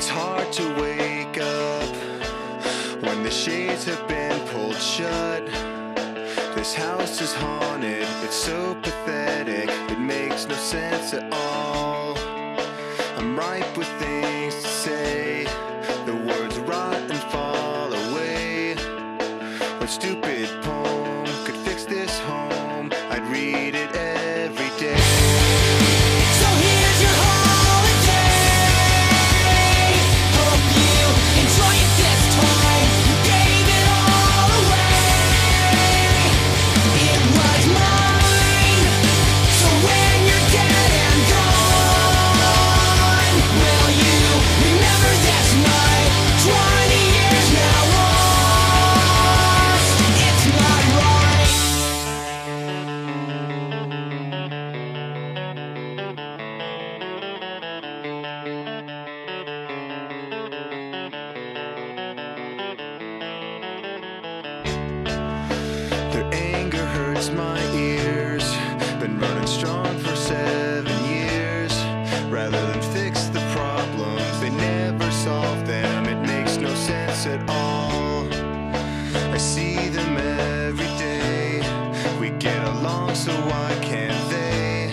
It's hard to wake up when the shades have been pulled shut. This house is haunted, it's so pathetic, it makes no sense at all. I'm ripe with things us at all. I see them every day. We get along, so why can't they?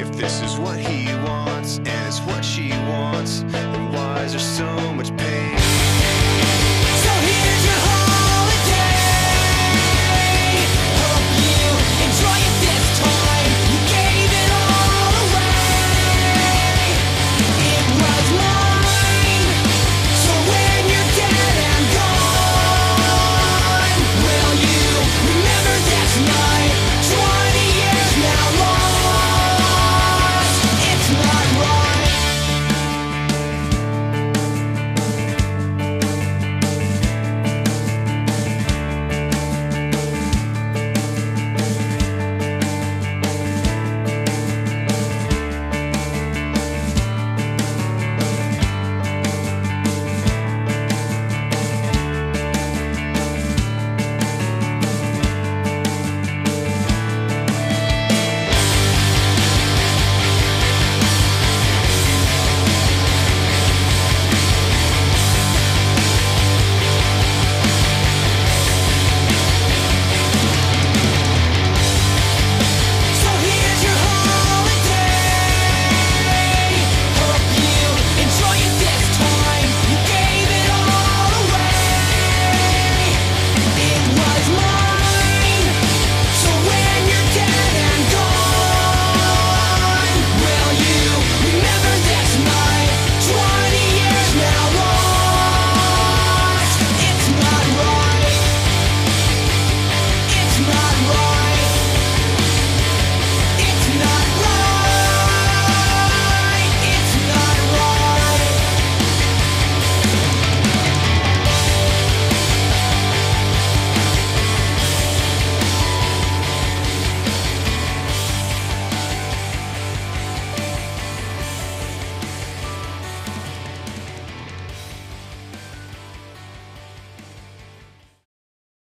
If this is what he wants, and it's what she wants, then why is there so